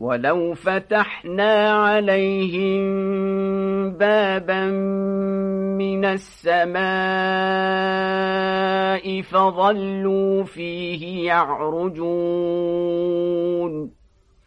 ولو فتحنا عليهم بابا من السماء فظلوا فيه يعرجون